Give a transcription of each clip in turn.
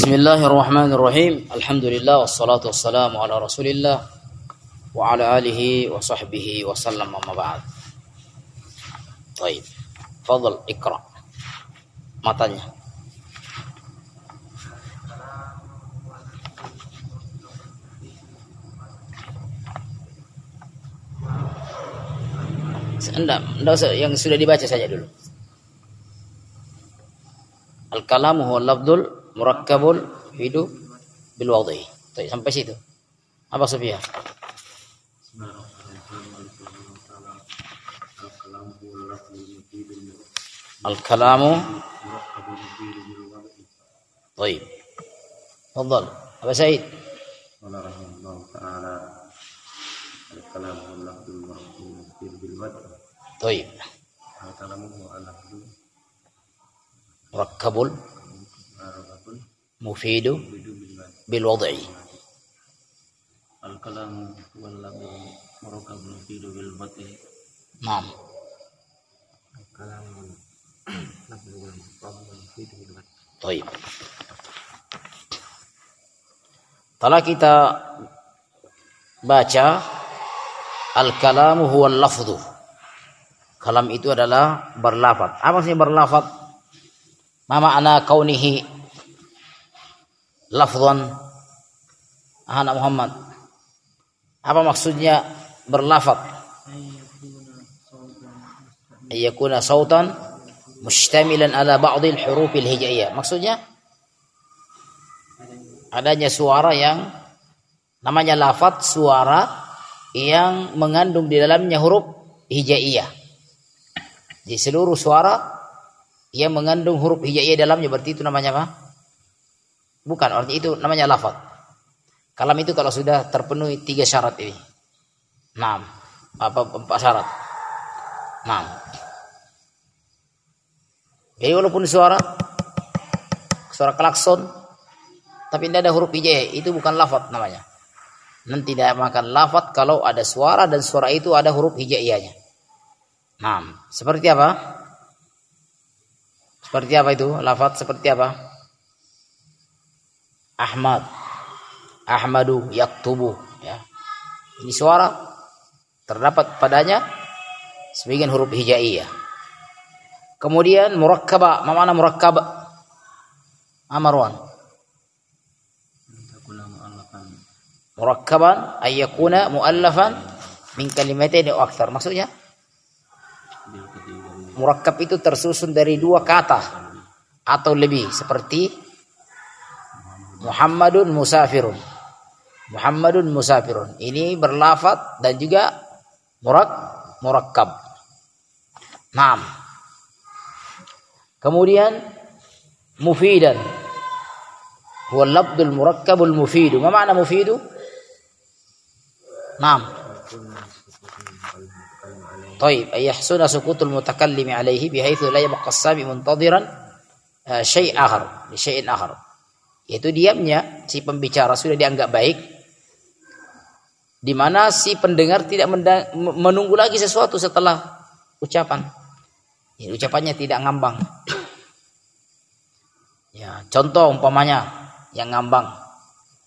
بسم الله الرحمن الرحيم الحمد لله والصلاة والسلام على رسول الله وعلى آله وصحبه وسلم أما بعد طيب فضل اقرأ matanya. Enggak, enggak usah, yang sudah dibaca saja dulu. Al-kalamu huwa lafdul murakkabul hidup bil wadhi. Sampai situ. Apa Sofia? Al-kalamu طيب تفضل أبا سعيد قال رحمه الله تعالى الكلام هو اللفظ المفيد بالمدح طيب الكلام هو اللفظ مركب معرفة مفيد بدون بالمدح بالوضع الكلام هو اللفظ مركب المفيد بالمدح نعم الكلام لفظ مركب المفيد بالمدح طيب Setelah kita baca al-kalamu huwa lafdhu. Kalam itu adalah berlafaz. Apa sih berlafaz? Ma makna kaunihi lafdhan? Anak Muhammad. Apa maksudnya berlafaz? Ayyakuna sautan mustamilan ala ba'dil hurufil hijaiyah. Maksudnya adanya suara yang namanya lafat suara yang mengandung di dalamnya huruf hijaiyah. Di seluruh suara yang mengandung huruf hijaiyah dalamnya berarti itu namanya apa? Bukan, artinya itu namanya lafat. Kalam itu kalau sudah terpenuhi tiga syarat ini. Enam. Apa empat syarat? Enam. Jadi walaupun suara suara klakson tapi tidak ada huruf hijaiyah itu bukan lafat namanya nanti tidak makan lafat kalau ada suara dan suara itu ada huruf hijaiyahnya nah seperti apa seperti apa itu lafat seperti apa Ahmad. Ahmadu yaktubu ya. Ini suara terdapat padanya sebagian huruf hijaiyah. Kemudian murakkaba mana murakkaba Amarwan murakkaban ayyakuna muallafan min kalimatain atau akthar. Maksudnya? Murakkab itu tersusun dari dua kata atau lebih seperti Muhammadun musafirun. Muhammadun musafirun. Ini berlafat dan juga murak murakkab. Naam. Kemudian mufidan. Huwa labdul murakkabul mufidu. Ma makna mufidu? نعم طيب أن يحسن سكوت المتكلم عليه بحيث لا يبقى السامع منتظرا شيء آخر لشيء آخر yaitu diamnya si pembicara sudah dianggap baik. Di mana si pendengar tidak menunggu lagi sesuatu setelah ucapan. Ya, ucapannya tidak ngambang. Ya contoh umpamanya yang ngambang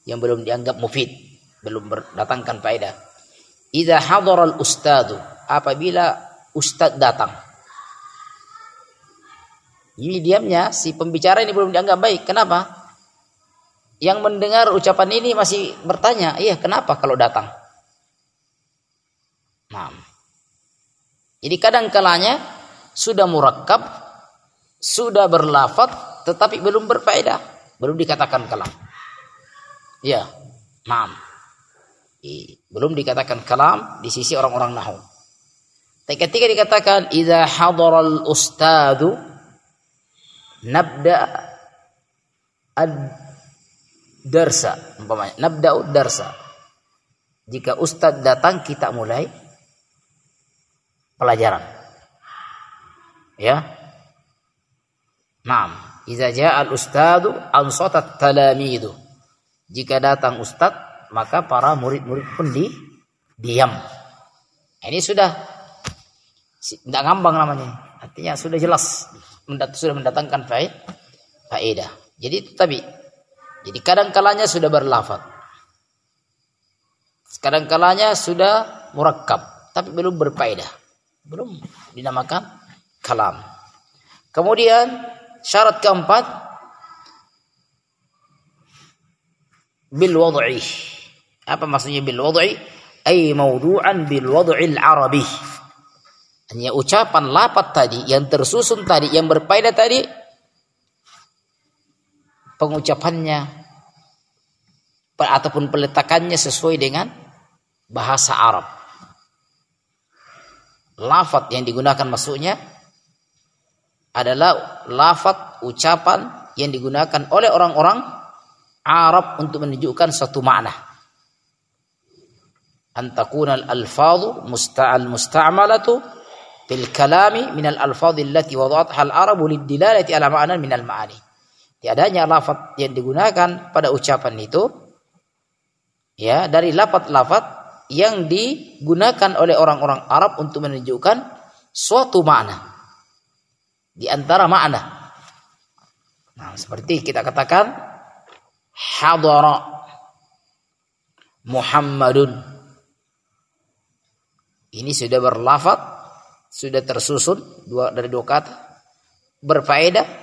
yang belum dianggap mufid belum berdatangkan faedah. Idza hadaral ustadu apabila ustad datang. Ini diamnya si pembicara ini belum dianggap baik. Kenapa yang mendengar ucapan ini masih bertanya iya kenapa kalau datang? Nah jadi kadang kalanya sudah murakkab sudah berlafat tetapi belum berfaedah belum dikatakan kalam. Ya nah belum dikatakan kalam di sisi orang-orang nahu. Ketika dikatakan idza hadaral ustadu nabda ad darsa umpamanya nabda darsa. Jika ustad datang kita mulai pelajaran. Ya. Naam, idza jaa al ustadu ansatat talamidu. Jika datang ustad maka para murid-murid pun di diam. Ini sudah tidak ngambang namanya. Artinya sudah jelas sudah mendatangkan faedah. Jadi tetapi Jadi kadang kalanya sudah berlafat. Kadang kalanya sudah murakkab, tapi belum berfaedah. Belum dinamakan kalam. Kemudian syarat keempat bil wad'i. Apa maksudnya bil wad'i? Ay mawdu'an bil wad'il arabi. Hanya ucapan lapat tadi yang tersusun tadi yang berfaedah tadi pengucapannya ataupun peletakannya sesuai dengan bahasa Arab. Lafat yang digunakan maksudnya adalah lafat ucapan yang digunakan oleh orang-orang Arab untuk menunjukkan suatu makna. Antakunal alfadhu musta'al musta'malatu fil kalami min al alfadhi allati wadatha al arabu lid dilalati ala ma'nan min al ma'ani. Tiadanya lafaz yang digunakan pada ucapan itu ya dari lafaz-lafaz yang digunakan oleh orang-orang Arab untuk menunjukkan suatu makna di antara makna. Nah, seperti kita katakan hadara Muhammadun. Ini sudah berlafaz, sudah tersusun dua dari dua kata, berfaedah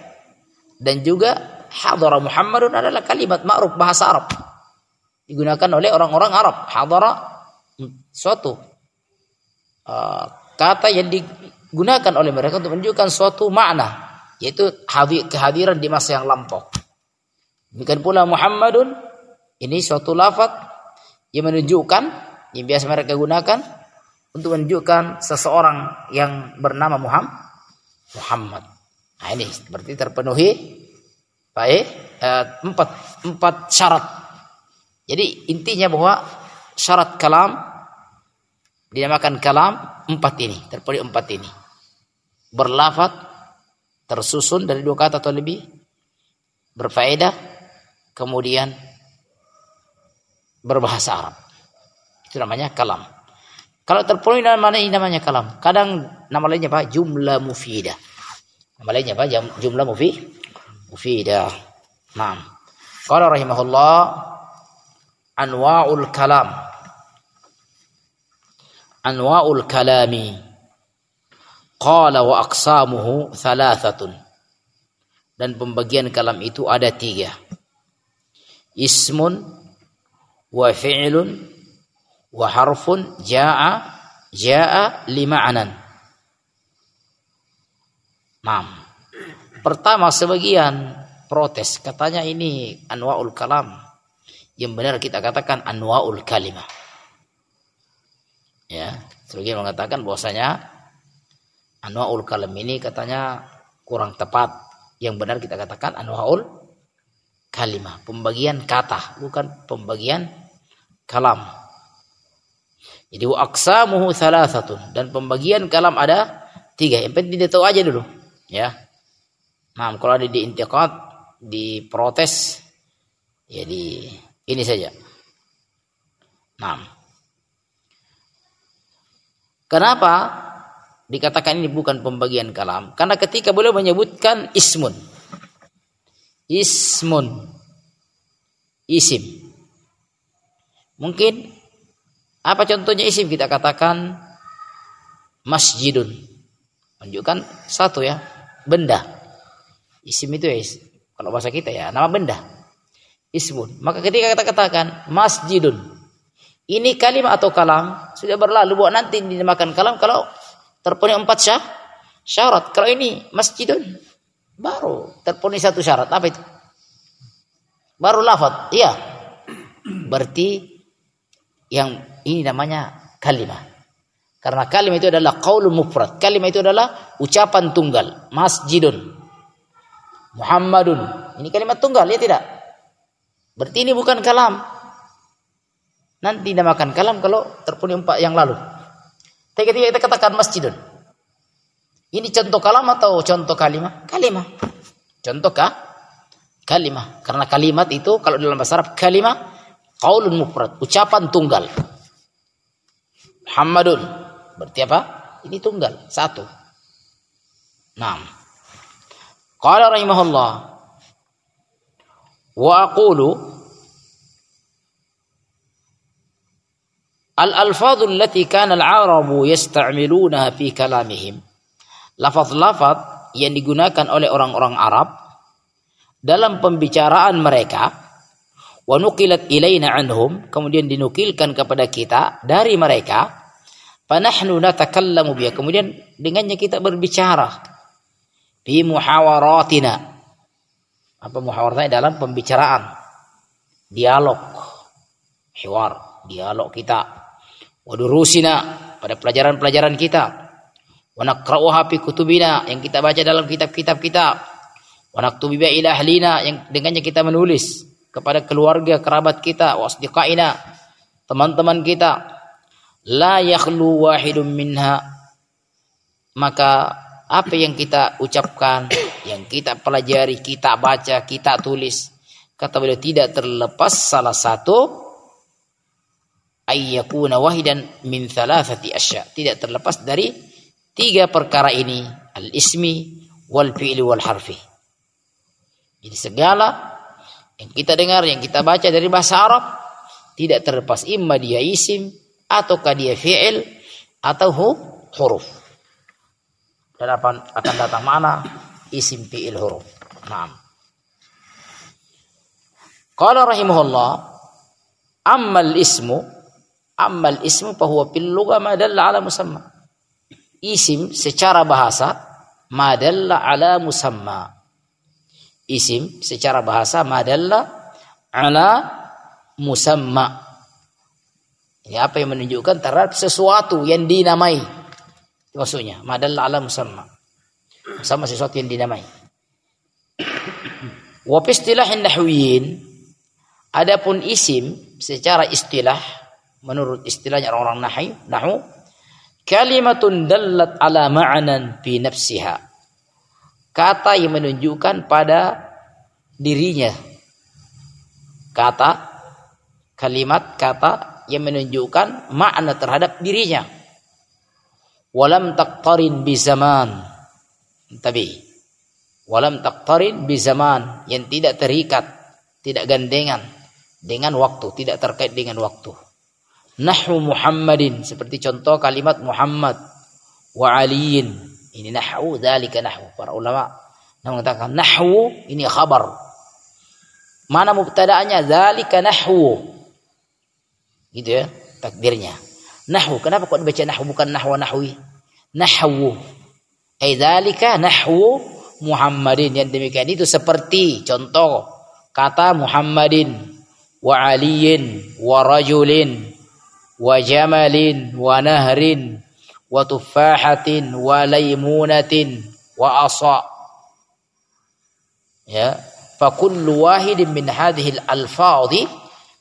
dan juga hadara Muhammadun adalah kalimat ma'ruf bahasa Arab. Digunakan oleh orang-orang Arab. Hadara suatu uh, kata yang digunakan oleh mereka untuk menunjukkan suatu makna yaitu hadir, kehadiran di masa yang lampau. Demikian pula Muhammadun ini suatu lafaz yang menunjukkan yang biasa mereka gunakan untuk menunjukkan seseorang yang bernama Muhammad Muhammad Nah ini berarti terpenuhi. Baik eh, empat empat syarat. Jadi intinya bahwa syarat kalam dinamakan kalam empat ini terpenuhi empat ini. Berlafat tersusun dari dua kata atau lebih berfaedah kemudian berbahasa Arab. Itu namanya kalam. Kalau terpenuhi nama ini namanya kalam. Kadang nama lainnya apa? Jumlah mufidah Nama lainnya apa? Jumlah mufi mufidah. Naam. Qala rahimahullah anwa'ul kalam. Anwa'ul kalami. Qala wa aqsamuhu thalathatun. Dan pembagian kalam itu ada tiga. Ismun wa fi'lun wa harfun ja'a ja'a lima'anan. Nah, pertama sebagian protes katanya ini anwaul kalam. Yang benar kita katakan anwaul kalimah. Ya, sebagian mengatakan bahwasanya anwaul kalam ini katanya kurang tepat. Yang benar kita katakan anwaul kalimah, pembagian kata, bukan pembagian kalam. Jadi wa aqsamuhu thalathatun dan pembagian kalam ada tiga. Yang penting dia tahu aja dulu ya. Nah kalau ada diprotes ya di ini saja. Nah kenapa dikatakan ini bukan pembagian kalam? Karena ketika beliau menyebutkan ismun. Ismun. Isim. Mungkin apa contohnya isim? Kita katakan masjidun. Menunjukkan satu ya benda. Isim itu ya, kalau bahasa kita ya, nama benda. Ismun. Maka ketika kita katakan masjidun. Ini kalimat atau kalam sudah berlalu buat nanti dinamakan kalam kalau terpenuhi empat syah, syarat. Kalau ini masjidun baru terpenuhi satu syarat. Apa itu? Baru lafaz. Iya. Berarti yang ini namanya kalimat. Karena kalimat itu adalah qaulun mufrad. Kalimat itu adalah ucapan tunggal. Masjidun. Muhammadun. Ini kalimat tunggal, ya tidak? Berarti ini bukan kalam. Nanti dinamakan kalam kalau terpenuhi empat yang lalu. Tapi ketika kita katakan masjidun. Ini contoh kalam atau contoh kalimat? Kalimat. Contoh kah? Kalimat. Karena kalimat itu kalau dalam bahasa Arab kalimat qaulun mufrad, ucapan tunggal. Muhammadun Berarti apa? Ini tunggal, satu. Nah. Qala rahimahullah Wa aqulu Al-alfadhu allati kana al-arabu yasta'milunaha fi kalamihim. Lafaz-lafaz yang digunakan oleh orang-orang Arab dalam pembicaraan mereka wa nuqilat ilaina anhum kemudian dinukilkan kepada kita dari mereka fanahnu natakallamu biha. Kemudian dengannya kita berbicara di muhawaratina. Apa muhawaratnya? Dalam pembicaraan. Dialog. Hiwar. Dialog kita. Wadurusina pada pelajaran-pelajaran kita. Wa naqra'uha fi kutubina. Yang kita baca dalam kitab-kitab kita. Wa naktubu ila ahlina. Yang dengannya kita menulis kepada keluarga kerabat kita wasdiqaina teman-teman kita la yakhlu wahidun minha maka apa yang kita ucapkan yang kita pelajari kita baca kita tulis kata beliau tidak terlepas salah satu ayyakuna wahidan min thalathati asya. Tidak terlepas dari tiga perkara ini, al-ismi wal fi'li wal harfi. Jadi segala yang kita dengar, yang kita baca dari bahasa Arab tidak terlepas imma dia isim ataukah dia fi'il atau huruf. Dan akan, akan datang mana isim fi'il huruf. Naam. Qala rahimahullah ammal ismu Amal ismu bahwa fil lugha ma dalla ala musamma. Isim secara bahasa ma dalla ala musamma. Isim secara bahasa ma dalla ala musamma. Ya, apa yang menunjukkan terhadap sesuatu yang dinamai. Maksudnya, madalla ala musamma. Sama sesuatu yang dinamai. Wa istilahin nahwiyin adapun isim secara istilah menurut istilahnya orang-orang nahi, nahu kalimatun dallat ala ma'anan fi nafsiha kata yang menunjukkan pada dirinya kata kalimat kata yang menunjukkan makna terhadap dirinya. Walam taqtarin bi zaman. Tapi walam taqtarin bi zaman yang tidak terikat tidak gandengan dengan waktu tidak terkait dengan waktu. Nahwu Muhammadin seperti contoh kalimat Muhammad wa aliyin. Ini nahwu dzalika nahwu. Para ulama mengatakan nahwu ini khabar. Mana mubtada'nya? Dzalika nahwu gitu ya takdirnya. Nahwu kenapa kok dibaca nahwu bukan nahwa nahwi? Nahwu. Ai dzalika nahwu Muhammadin. Yang demikian itu seperti contoh kata Muhammadin wa aliyin wa rajulin wa jamalin wa nahrin wa tuffahatin wa laymunatin wa asa. Ya fa kullu wahidin min hadhihi al-alfadhi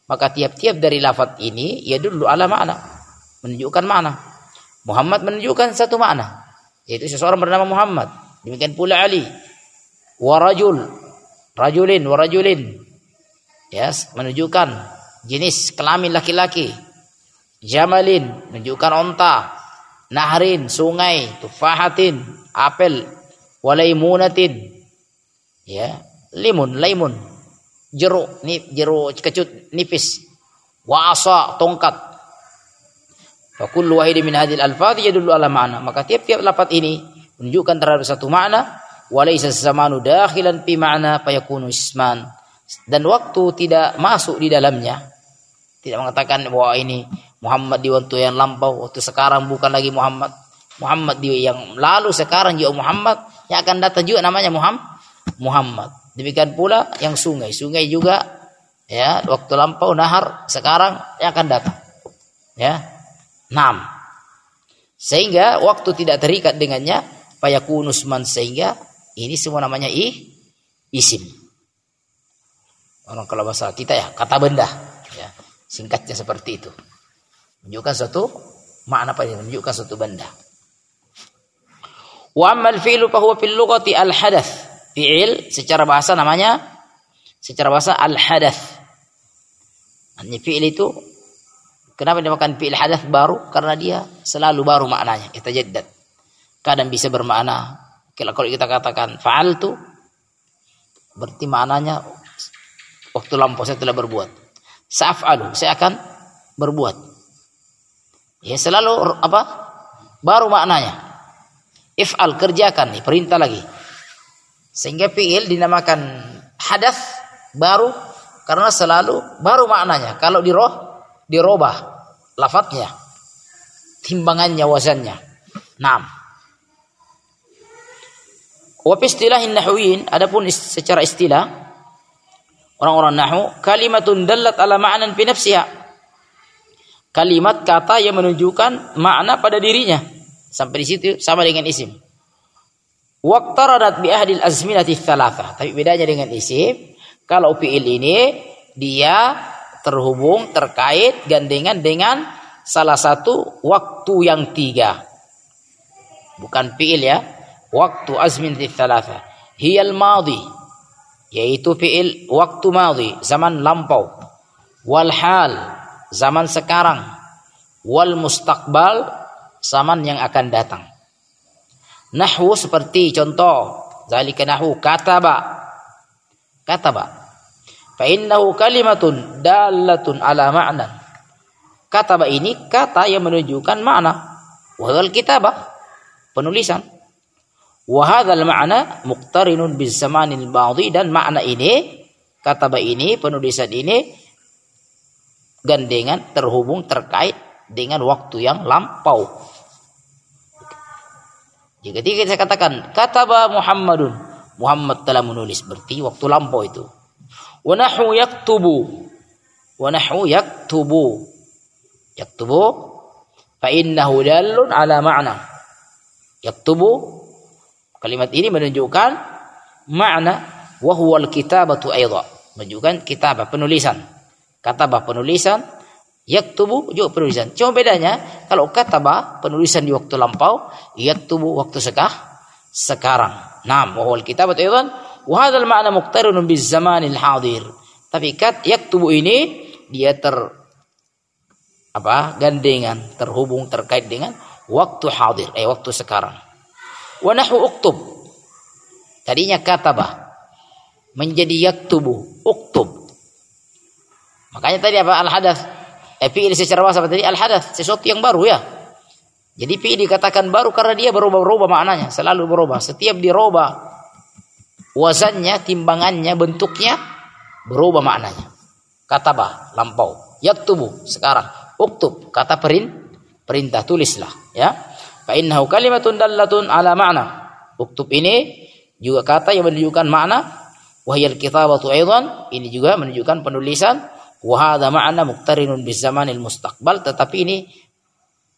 maka tiap-tiap dari lafaz ini ya dulu ala makna. Menunjukkan makna. Muhammad menunjukkan satu makna. Yaitu seseorang bernama Muhammad. Demikian pula Ali. Wa rajul. Rajulin wa rajulin. Yes menunjukkan jenis kelamin laki-laki. Jamalin menunjukkan onta. Nahrin sungai. Tufahatin apel. Walaimunatin ya limun limun jeruk ni jeruk kecut nipis wa asa tongkat fa kullu wahidin min hadhil alfadhi yadullu ala ma'na maka tiap-tiap lafaz ini menunjukkan terhadap satu makna walaysa zamanu dakhilan fi ma'na fayakunu isman dan waktu tidak masuk di dalamnya tidak mengatakan bahwa ini Muhammad di waktu yang lampau, waktu sekarang bukan lagi Muhammad. Muhammad di yang lalu sekarang juga Muhammad, yang akan datang juga namanya Muhammad. Muhammad. Demikian pula yang sungai, sungai juga ya waktu lampau nahar sekarang yang akan datang. Ya. Enam. Sehingga waktu tidak terikat dengannya payakunus man sehingga ini semua namanya i isim. Orang kalau bahasa kita ya kata benda ya. Singkatnya seperti itu. Menunjukkan satu makna apa ini? Menunjukkan satu benda. Wa ammal fi'lu fa huwa fil lughati al hadath. Fi'il secara bahasa namanya secara bahasa al hadath. Ini fi'il itu kenapa dinamakan fi'il hadath baru? Karena dia selalu baru maknanya, itajaddad. Kadang bisa bermakna kalau kita katakan fa'altu berarti maknanya waktu lampau saya telah berbuat sa'af'alu saya akan berbuat ya selalu apa baru maknanya if'al kerjakan perintah lagi sehingga fi'il dinamakan hadas baru karena selalu baru maknanya kalau diroh dirobah lafadznya timbangannya wazannya Naam. Wa istilahin nahwiyin adapun secara istilah orang-orang nahwu kalimatun dallat ala ma'nan fi nafsiha. Kalimat kata yang menunjukkan makna pada dirinya. Sampai di situ sama dengan isim. Waqtaradat bi ahdil azminati thalatha. Tapi bedanya dengan isim, kalau fi'il ini dia terhubung terkait gandengan dengan salah satu waktu yang tiga. Bukan fi'il ya. Waktu azmin di thalatha. Hiyal madhi yaitu fi'il waktu madhi zaman lampau. Wal hal zaman sekarang. Wal mustaqbal zaman yang akan datang nahwu seperti contoh. Zalika nahwu. Kataba kataba fa innahu kalimatun dalatun ala ma'na. Kataba ini kata yang menunjukkan makna. Wal kitabah. Penulisan. Wahadal makna muqtarinun bis zamanil madhi dan makna ini kata ini penulisan ini gandengan terhubung terkait dengan waktu yang lampau. Jika ketika saya katakan kataba Muhammadun Muhammad telah menulis berarti waktu lampau itu. Wa nahwu yaktubu wa nahwu yaktubu yaktubu fa innahu dalun ala ma'na yaktubu Kalimat ini menunjukkan makna wa huwal kitabatu aidha. Menunjukkan kitabah penulisan. Katabah penulisan, yaktubu juga penulisan. Cuma bedanya kalau katabah penulisan di waktu lampau, yaktubu waktu sekah sekarang. Naam, wa huwal kitabatu aidha wa hadzal ma'na muqtarinun zamanil hadir. Tapi kat yaktubu ini dia ter apa gandengan terhubung terkait dengan waktu hadir eh waktu sekarang wa nahwu uktub tadinya kataba menjadi yaktubu uktub makanya tadi apa al hadath eh, fi'il secara bahasa tadi al hadath sesuatu yang baru ya jadi fi'il dikatakan baru karena dia berubah-ubah maknanya selalu berubah setiap dirubah wazannya timbangannya bentuknya berubah maknanya kataba lampau yaktubu sekarang uktub kata perin perintah tulislah ya Fa innahu kalimatun dallatun ala ma'na. Uktub ini juga kata yang menunjukkan makna. Wahyal kitabatu aidan. Ini juga menunjukkan penulisan. Wahada ma'na muqtarinun bis zamanil mustaqbal. Tetapi ini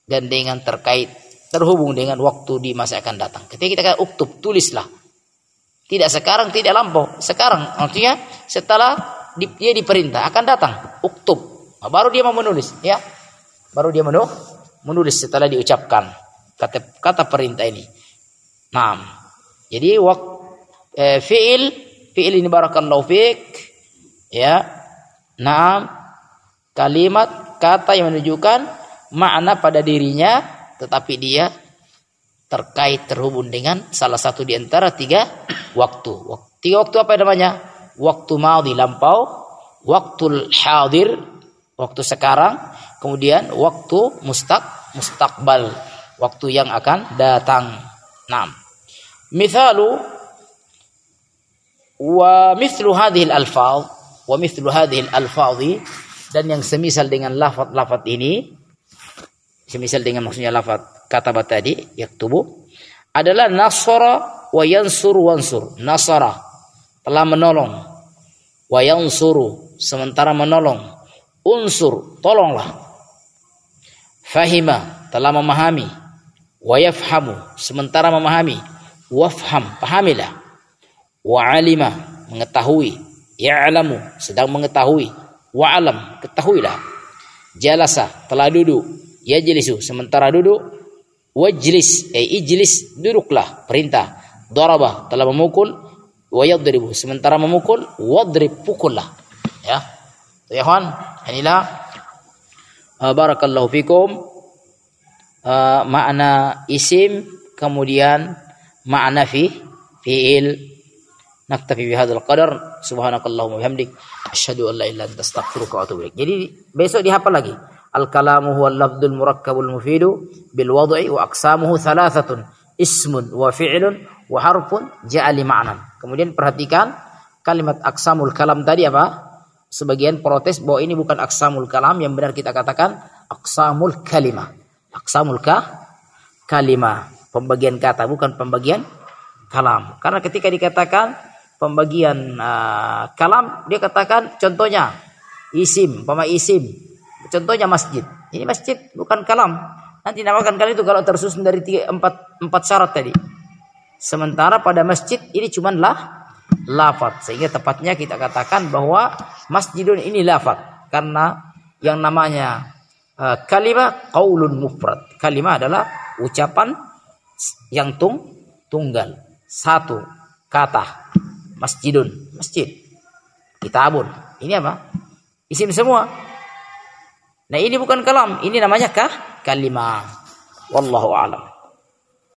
gandengan terkait terhubung dengan waktu di masa akan datang. Ketika kita kata uktub, tulislah. Tidak sekarang, tidak lampau. Sekarang, artinya setelah dia diperintah akan datang. Uktub. Nah, baru dia mau menulis, ya. Baru dia menulis, menulis setelah diucapkan kata kata perintah ini. Nah, jadi wak, eh, fiil fiil ini barakallahu fiik ya. Nah, kalimat kata yang menunjukkan makna pada dirinya tetapi dia terkait terhubung dengan salah satu di antara tiga waktu. Tiga waktu apa namanya? Waktu di lampau, waktu hadir, waktu sekarang, kemudian waktu mustaq mustaqbal waktu yang akan datang. Naam. Mithalu wa mithlu hadhihi al-alfaz wa mithlu hadhihi al-alfazi dan yang semisal dengan lafaz-lafaz ini semisal dengan maksudnya lafaz kata tadi yaktubu adalah nasara wa yansur wansur. Nasara telah menolong. Wa yansuru sementara menolong. Unsur tolonglah. Fahima telah memahami. Wa yafhamu sementara memahami. Wafham pahamilah. Wa alima mengetahui ya'lamu sedang mengetahui. Wa alam ketahuilah. Jalasa telah duduk. Yajlisu sementara duduk. Wajlis eh ijlis duduklah. Perintah. Daraba telah memukul. Wa yadribu sementara memukul. Wadrib pukullah. Ya. Ya kawan inilah uh, barakallahu fikum uh, makna isim kemudian makna fi fiil Naktafi bihadzal qadar. Subhanakallahumma bihamdik asyhadu an la ilaha illa astaghfiruka wa atubu. Jadi besok dihafal lagi. Al-kalamu huwa al-lafdul murakkabul mufidu bil wad'i wa aqsamuhu thalathatun. Ismun wa fi'lun wa harfun ja'ali ma'nan. Kemudian perhatikan kalimat aksamul kalam tadi apa? Sebagian protes bahwa ini bukan aksamul kalam yang benar kita katakan aksamul kalimah. Aksamul ka kalimah. Pembagian kata bukan pembagian kalam. Karena ketika dikatakan pembagian uh, kalam dia katakan contohnya isim pama isim. Contohnya masjid. Ini masjid bukan kalam. Nanti namakan kalian itu kalau tersusun dari tiga, empat, empat syarat tadi. Sementara pada masjid ini cuma lah lafat sehingga tepatnya kita katakan bahwa masjidun ini lafat karena yang namanya uh, kalimah qaulun mufrad. Kalimah adalah ucapan yang tung tunggal. Satu kata masjidun, masjid. Kitabun. Ini apa? Isim semua. Nah, ini bukan kalam, ini namanya kah? Kalimah. Wallahu a'lam.